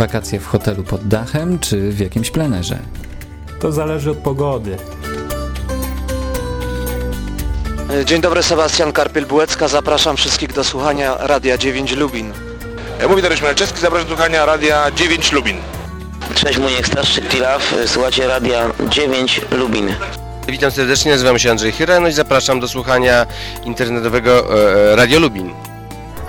Wakacje w hotelu pod dachem czy w jakimś plenerze? To zależy od pogody. Dzień dobry, Sebastian Karpiel-Bułecka. Zapraszam wszystkich do słuchania Radia 9 Lubin. Mówi Dariusz Malczewski, zapraszam do słuchania Radia 9 Lubin. Cześć, Muniek Starszczyk Pilaf, słuchacie Radia 9 Lubin. Witam serdecznie, nazywam się Andrzej Chyra, no i zapraszam do słuchania internetowego e, Radio Lubin.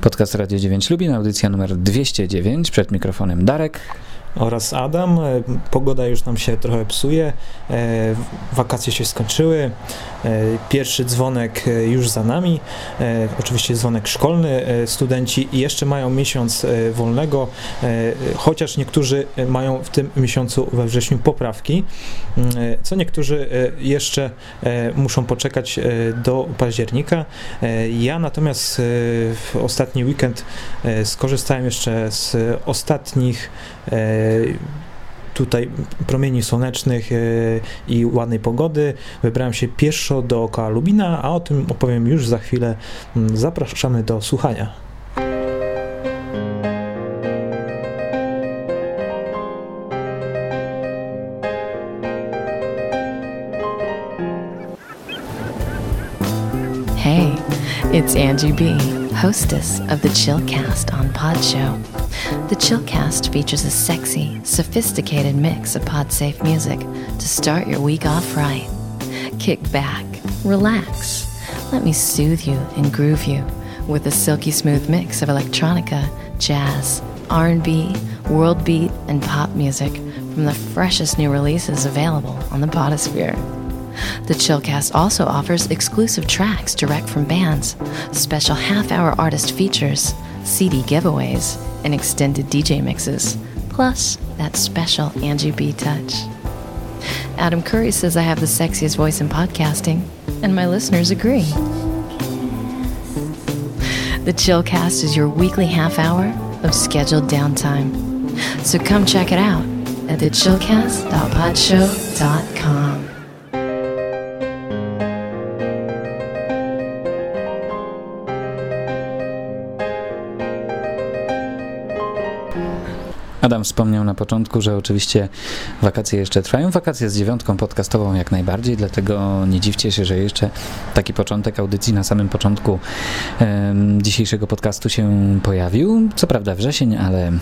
Podcast Radio 9 Lubin, audycja numer 209. Przed mikrofonem Darek. Oraz Adam. E, Pogoda już nam się trochę psuje. E, Wakacje się skończyły. E, Pierwszy dzwonek e, już za nami. E, Oczywiście dzwonek szkolny. Studenci jeszcze mają miesiąc wolnego, chociaż niektórzy mają w tym miesiącu we wrześniu poprawki, Mm, co niektórzy jeszcze muszą poczekać do października. Ja natomiast w ostatni weekend skorzystałem jeszcze z ostatnich tutaj promieni słonecznych e, i ładnej pogody. Wybrałem się pieszo dookoła Lubina, a o tym opowiem już za chwilę. Mm, Zapraszamy do słuchania. It's Angie B, hostess of the Chillcast on Pod Show. The Chillcast features a sexy, sophisticated mix of pod safe music to start your week off right. Kick back, relax, let me soothe you and groove you with a silky smooth mix of electronica, jazz, R&B, world beat, and pop music from the freshest new releases available on the Podosphere. The Chillcast also offers exclusive tracks direct from bands, special half hour artist features, CD giveaways, and extended DJ mixes, plus that special Angie B touch. Adam Curry says I have the sexiest voice in podcasting, and my listeners agree. The Chillcast is your weekly half hour of scheduled downtime. So come check it out at thechillcast.podshow.com. Adam wspomniał na początku, że oczywiście wakacje jeszcze trwają. Wakacje z dziewiątką podcastową jak najbardziej, dlatego nie dziwcie się, że jeszcze taki początek audycji na samym początku em, dzisiejszego podcastu się pojawił. Co prawda wrzesień, ale mm,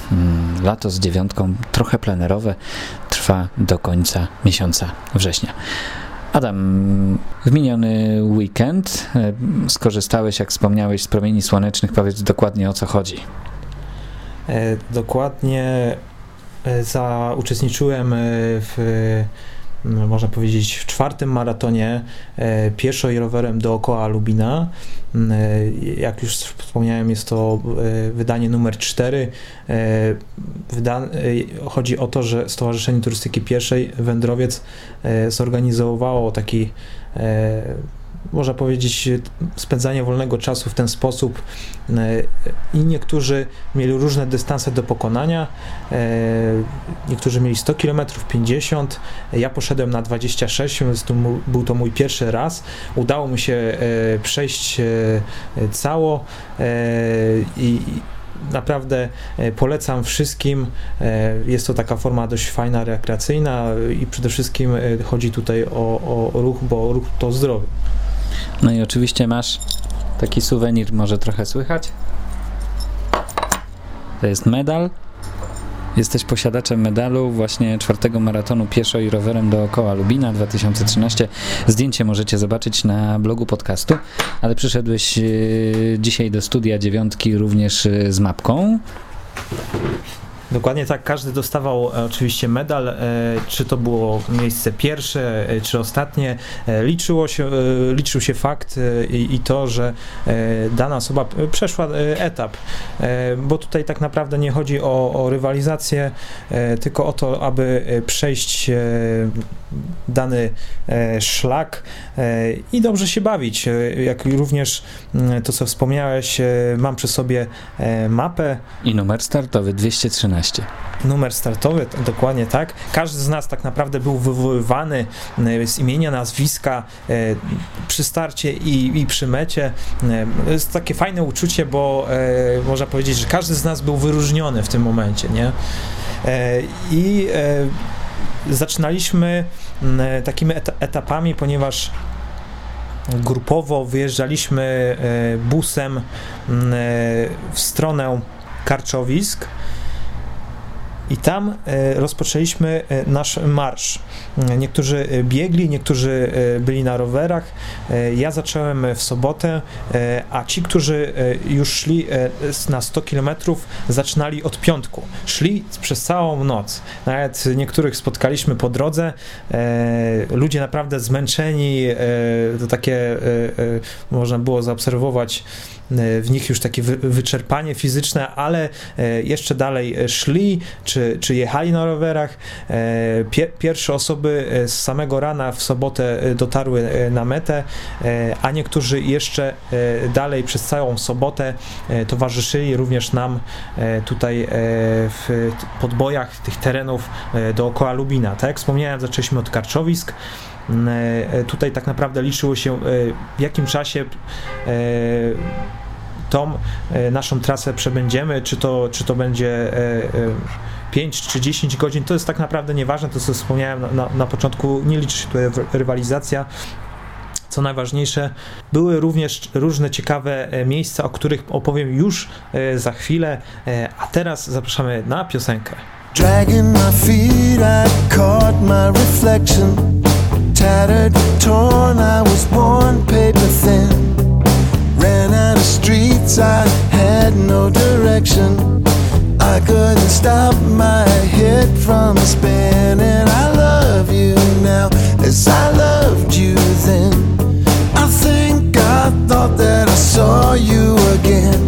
lato z dziewiątką, trochę plenerowe, trwa do końca miesiąca września. Adam, w miniony weekend skorzystałeś, jak wspomniałeś, z promieni słonecznych. Powiedz dokładnie o co chodzi. E, Dokładnie e, za, uczestniczyłem e, w, można powiedzieć, w czwartym maratonie pieszo i rowerem dookoła Lubina. Jak już wspomniałem, jest to wydanie numer 4. Wyda, e, chodzi o to, że Stowarzyszenie Turystyki Pieszej Wędrowiec zorganizowało taki można powiedzieć, spędzanie wolnego czasu w ten sposób e, i niektórzy mieli różne dystanse do pokonania. e, Niektórzy mieli 100 km, 50. Ja poszedłem na 26, więc to był to mój pierwszy raz. Udało mi się przejść cało i naprawdę polecam wszystkim. Jest to taka forma dość fajna, rekreacyjna i przede wszystkim chodzi tutaj o, o ruch, bo ruch to zdrowie. No i oczywiście masz taki suwenir, może trochę słychać. To jest medal. Jesteś posiadaczem medalu właśnie czwartego maratonu pieszo i rowerem dookoła Lubina 2013. Zdjęcie możecie zobaczyć na blogu podcastu, ale przyszedłeś e, dzisiaj do studia dziewiątki również e, z mapką. Dokładnie tak, każdy dostawał e, oczywiście medal, e, czy to było miejsce pierwsze, e, czy ostatnie. Liczyło się, liczył się fakt i, to, że dana osoba przeszła etap, bo tutaj tak naprawdę nie chodzi o, o rywalizację, tylko o to, aby przejść dany szlak i dobrze się bawić. Jak również mm, to, co wspomniałeś, mam przy sobie mapę. I numer startowy 213. Numer startowy, dokładnie tak. Każdy z nas tak naprawdę był wywoływany e, z imienia, nazwiska e, przy starcie i, i przy mecie. To e, jest takie fajne uczucie, bo można powiedzieć, że każdy z nas był wyróżniony w tym momencie, nie? I zaczynaliśmy takimi etapami, ponieważ grupowo wyjeżdżaliśmy busem w stronę Karczowisk i tam e, rozpoczęliśmy e, nasz marsz. Niektórzy e, biegli, niektórzy byli na rowerach. Ja zacząłem w sobotę, a ci, którzy już szli na 100 km, zaczynali od piątku. Szli przez całą noc. Nawet niektórych spotkaliśmy po drodze. Ludzie naprawdę zmęczeni, to takie można było zaobserwować w nich już takie wyczerpanie fizyczne, ale jeszcze dalej szli, czy, czy jechali na rowerach. Pierwsze osoby z samego rana w sobotę dotarły na metę, a niektórzy jeszcze dalej przez całą sobotę towarzyszyli również nam tutaj w podbojach tych terenów dookoła Lubina. Tak jak wspomniałem, zaczęliśmy od karczowisk, E, tutaj tak naprawdę liczyło się e, w jakim czasie e, tą naszą trasę przebędziemy, czy to, czy to będzie 5 czy 10 godzin, to jest tak naprawdę nieważne, to co wspomniałem na, na, na początku, nie liczy się tutaj rywalizacja, co najważniejsze, były również różne ciekawe miejsca, o których opowiem już za chwilę, a teraz zapraszamy na piosenkę. Dragging my feet, I caught my reflection tattered, torn, I was worn paper thin. Ran out of streets, I had no direction. I couldn't stop my head from spinning. I love you now as I loved you then. I think I thought that I saw you again.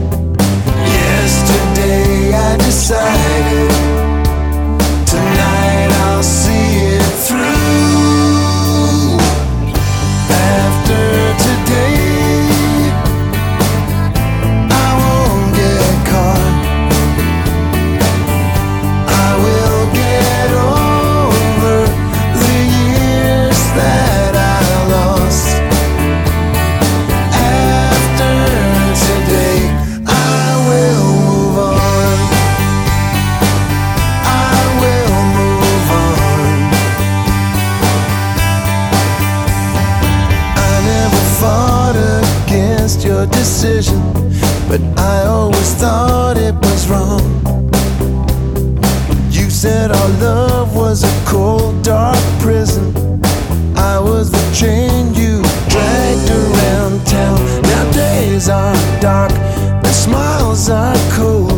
Yesterday I decided was wrong. You said our love was a cold, dark prison. I was the chain you dragged around town. Now days are dark, and smiles are cold.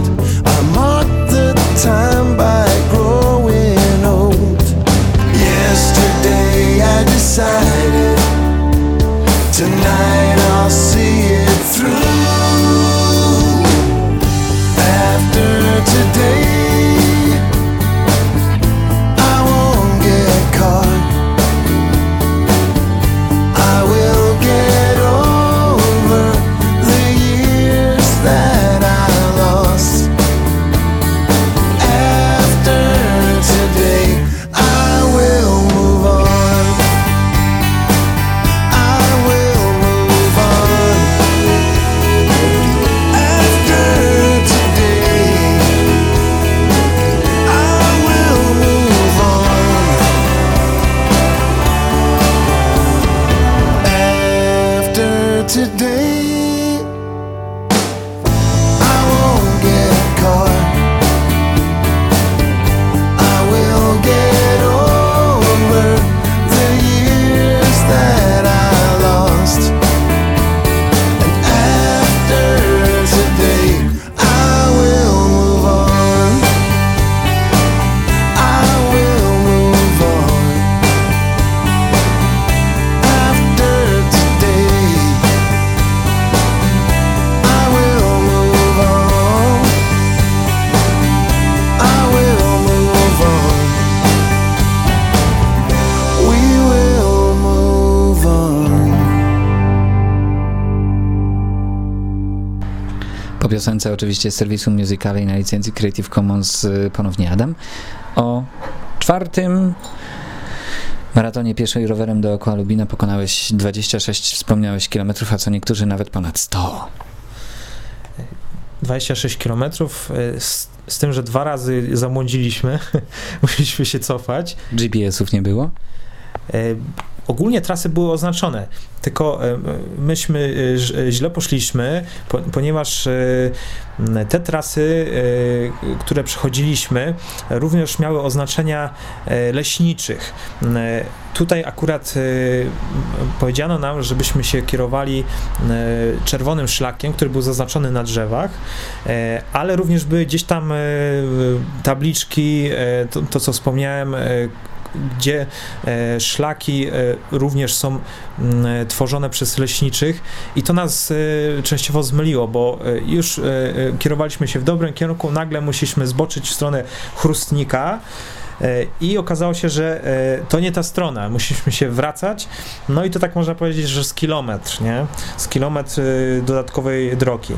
Piosence oczywiście z serwisu Musical.ly na licencji Creative Commons y, ponownie Adam. O czwartym maratonie pieszo i rowerem dookoła Lubina pokonałeś 26, wspomniałeś kilometrów, a co niektórzy nawet ponad 100. 26 km, z, z tym, że dwa razy zamłądziliśmy, musieliśmy się cofać. GPS-ów nie było? E, ogólnie trasy były oznaczone, tylko e, myśmy e, źle poszliśmy, ponieważ te trasy, które przechodziliśmy, również miały oznaczenia leśniczych. Tutaj akurat powiedziano nam, żebyśmy się kierowali czerwonym szlakiem, który był zaznaczony na drzewach, ale również były gdzieś tam tabliczki, to, to co wspomniałem, gdzie e, szlaki e, również są mm, tworzone przez leśniczych. I to nas e, częściowo zmyliło, bo już kierowaliśmy się w dobrym kierunku, nagle musieliśmy zboczyć w stronę chrustnika, E, i okazało się, że e, to nie ta strona, musieliśmy się wracać, no i to tak można powiedzieć, że z kilometr, nie? Z kilometr e, dodatkowej drogi.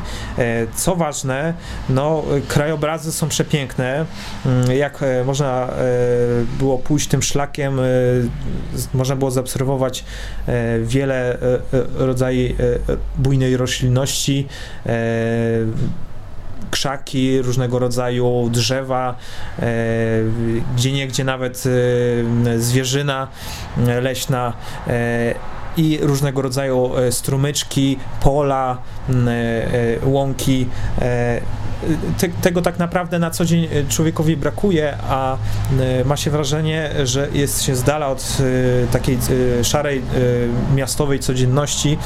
Co ważne, no krajobrazy są przepiękne, mm, jak można było pójść tym szlakiem, można było zaobserwować wiele rodzajów bujnej roślinności, krzaki, różnego rodzaju drzewa, e, gdzie niegdzie nawet e, zwierzyna e, leśna i różnego rodzaju strumyczki, pola, łąki. Te, tego tak naprawdę na co dzień człowiekowi brakuje, a ma się wrażenie, że jest się z dala od takiej szarej miastowej codzienności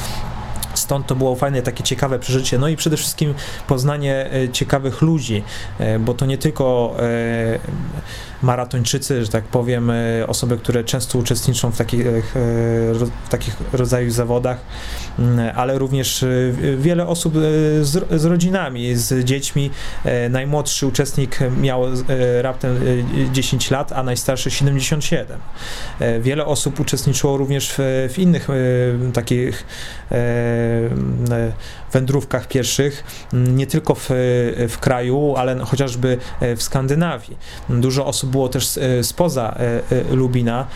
Stąd to było fajne, takie ciekawe przeżycie. No i przede wszystkim poznanie e, ciekawych ludzi, e, bo to nie tylko e, maratończycy, że tak powiem, osoby, które często uczestniczą w takich, w takich rodzajach zawodach, mm, ale również wiele osób z, z rodzinami, z dziećmi. Najmłodszy uczestnik miał raptem 10 lat, a najstarszy 77. Wiele osób uczestniczyło również w, w innych takich E, wędrówkach pieszych, nie tylko w, w kraju, ale chociażby e, w Skandynawii. Dużo osób było też e, spoza Lubina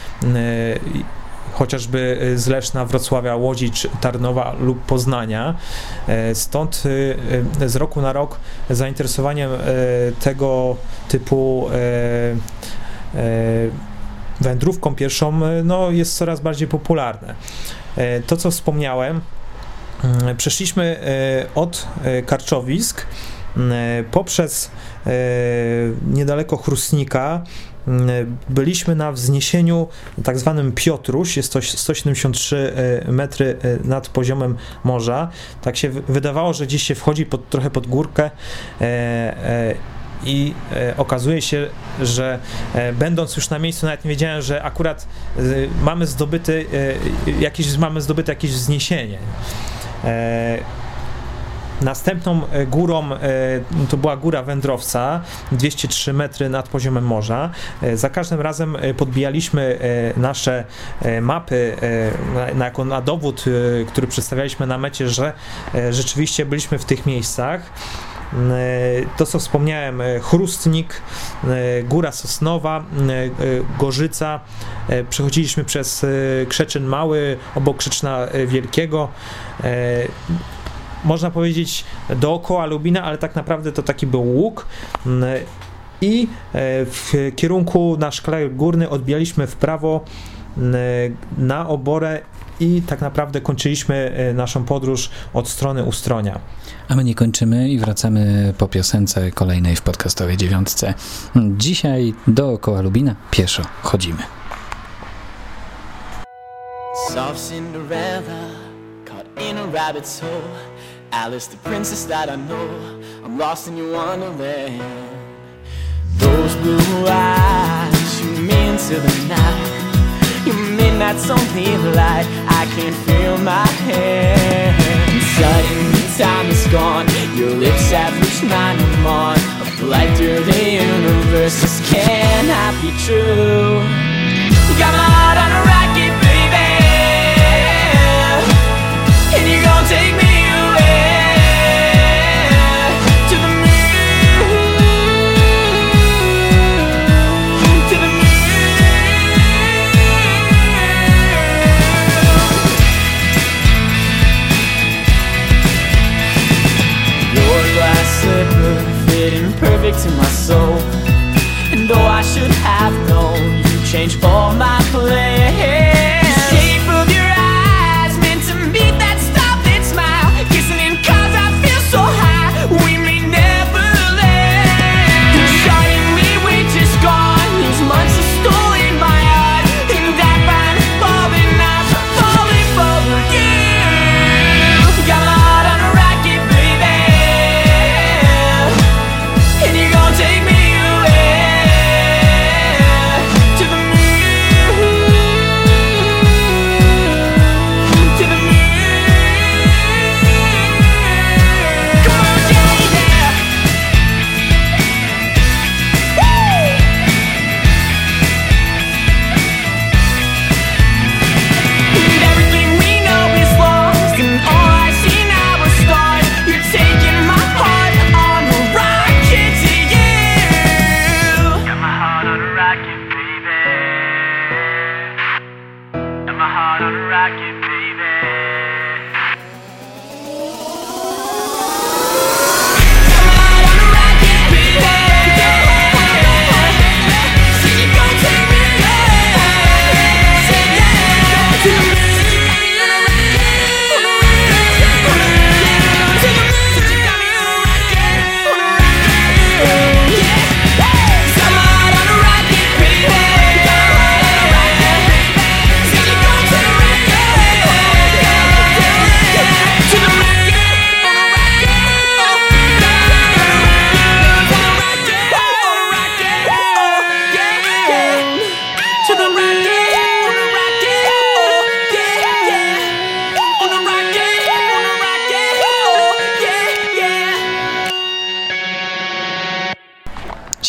chociażby z Leszna, Wrocławia, Łodzi, Tarnowa lub Poznania. Stąd z roku na rok zainteresowaniem tego typu wędrówką pierwszą no, jest coraz bardziej popularne. To, co wspomniałem, Mm, przeszliśmy e, od e, Karczowisk mm, poprzez e, niedaleko Chrustnika mm, byliśmy na wzniesieniu tak zwanym Piotruś, jest to 173 metry nad poziomem morza. Tak się wydawało, że gdzieś się wchodzi pod, trochę pod górkę i okazuje się, że będąc już na miejscu nawet nie wiedziałem, że akurat mamy zdobyty jakieś, mamy zdobyte jakieś wzniesienie. Następną górą to była góra wędrowca, 203 metry nad poziomem morza. Za każdym razem podbijaliśmy nasze mapy na, na dowód, który przedstawialiśmy na mecie, że rzeczywiście byliśmy w tych miejscach. E, to, co wspomniałem, e, Chrustnik, e, Góra Sosnowa, Gorzyca. Przechodziliśmy przez Krzeczyn Mały, obok Krzeczna Wielkiego można powiedzieć dookoła Lubina, ale tak naprawdę to taki był łuk. I w kierunku na szklarek górny odbijaliśmy w prawo na oborę i tak naprawdę kończyliśmy naszą podróż od strony Ustronia. A my nie kończymy i wracamy po piosence kolejnej w podcastowej dziewiątce. Dzisiaj dookoła Lubina pieszo chodzimy. Soft Cinderella, caught in a rabbit's hole. Alice, the princess that I know, I'm lost in your wonderland. Those blue eyes, you me into the night. Midnight's only light, I can feel my hand. Suddenly time is gone Your lips have reached mine I'm on A flight through the universe This cannot be true Got my heart on a rocket,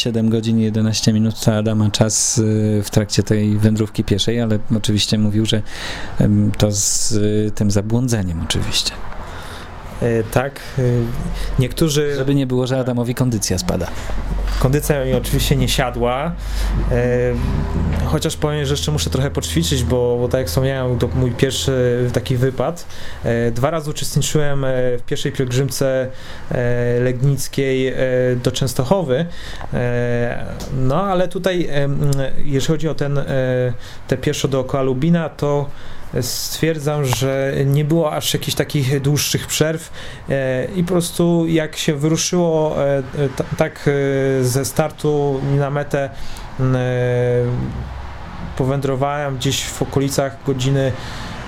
7 godzin i 11 minut to Adama czas y, w trakcie tej wędrówki pieszej, ale oczywiście mówił, że to z y, tym zabłądzeniem oczywiście. E, Tak, e, niektórzy... Żeby nie było, że Adamowi kondycja spada. Kondycja mi oczywiście nie siadła, e, chociaż powiem, że jeszcze muszę trochę poćwiczyć, bo, bo tak jak wspomniałem, to mój pierwszy taki wypad. Dwa razy uczestniczyłem w pierwszej pielgrzymce legnickiej do Częstochowy, no ale tutaj, jeżeli chodzi o ten, te pieszo dookoła Lubina, to stwierdzam, że nie było aż jakichś takich dłuższych przerw e, i po prostu jak się wyruszyło e, ta- tak e, ze startu na metę powędrowałem gdzieś w okolicach godziny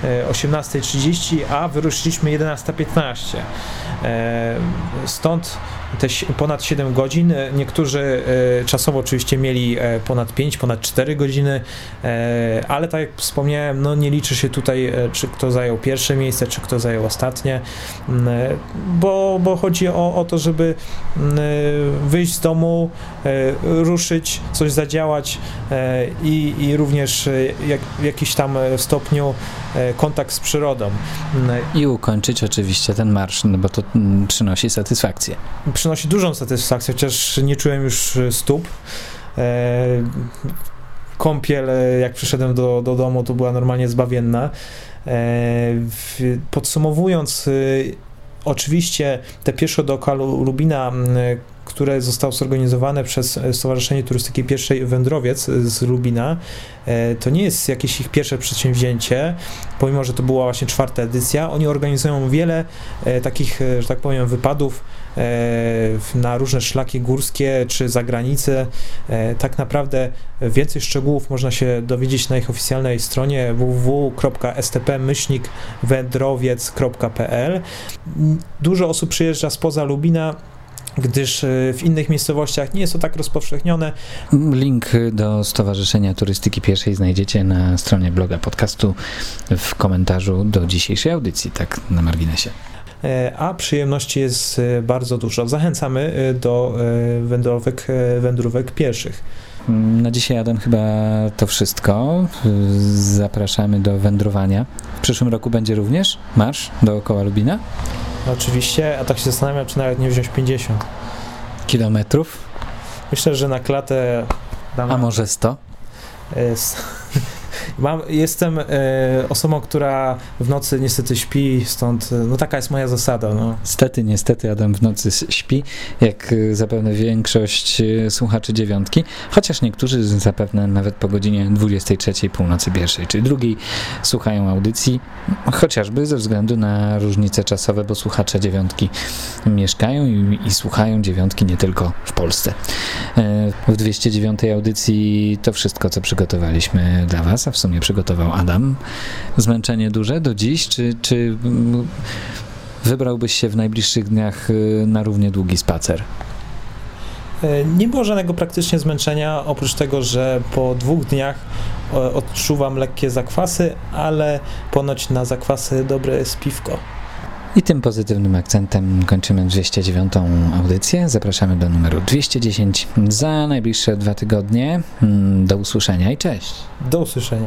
e, 18.30, a wyruszyliśmy 11.15. E, Stąd te ponad 7 godzin. E, Niektórzy e, czasowo oczywiście mieli e, ponad 5, ponad 4 godziny, ale tak jak wspomniałem, no nie liczy się tutaj, czy kto zajął pierwsze miejsce, czy kto zajął ostatnie, m, e, bo, bo chodzi o, o to, żeby m, e, wyjść z domu, ruszyć, coś zadziałać i, i również jak, w jakimś tam stopniu kontakt z przyrodą. I ukończyć oczywiście ten marsz, no bo to mm, przynosi satysfakcję. Przynosi dużą satysfakcję, chociaż nie czułem już e, stóp. E, kąpiel, e, jak przyszedłem do, do domu, to była normalnie zbawienna. Podsumowując, oczywiście te pieszo dookoła Lu- Lubina, które zostało zorganizowane przez Stowarzyszenie Turystyki Pieszej Wędrowiec z Lubina, to nie jest jakieś ich pierwsze przedsięwzięcie, pomimo, że to była właśnie czwarta edycja. Oni organizują wiele takich, że tak powiem, wypadów na różne szlaki górskie czy za granicę. E, Tak naprawdę więcej szczegółów można się dowiedzieć na ich oficjalnej stronie www.stp-wędrowiec.pl. Dużo osób przyjeżdża spoza Lubina, gdyż e, w innych miejscowościach nie jest to tak rozpowszechnione. Link do Stowarzyszenia Turystyki Pieszej znajdziecie na stronie bloga podcastu w komentarzu do dzisiejszej audycji, tak na marginesie. E, a przyjemności jest e, bardzo dużo. Zachęcamy e, do wędrówek, wędrówek pieszych. Mm, Na dzisiaj, Adam, chyba to wszystko. Zapraszamy do wędrowania. W przyszłym roku będzie również marsz dookoła Lubina. Oczywiście, a tak się zastanawiam, czy nawet nie wziąć 50. Kilometrów, Myślę, że na klatę damy a może 100? e, s- Mam, jestem e, osobą, która w nocy niestety śpi, stąd e, no taka jest moja zasada. No. Stety, niestety Adam w nocy śpi, jak y, zapewne większość y, słuchaczy dziewiątki, chociaż niektórzy zapewne nawet po godzinie 23, północy pierwszej czy drugiej słuchają audycji, chociażby ze względu na różnice czasowe, bo słuchacze dziewiątki mieszkają i, i słuchają dziewiątki nie tylko w Polsce. E, W 209 audycji to wszystko, co przygotowaliśmy dla Was, w sumie przygotował Adam. Zmęczenie duże do dziś, czy, czy mm, wybrałbyś się w najbliższych dniach y, na równie długi spacer? E, Nie było żadnego praktycznie zmęczenia, oprócz tego, że po dwóch dniach e, odczuwam lekkie zakwasy, ale ponoć na zakwasy dobre jest piwko. I tym pozytywnym akcentem kończymy 209 audycję. Zapraszamy do numeru 210 za najbliższe dwa tygodnie. Mm, Do usłyszenia i cześć. Do usłyszenia.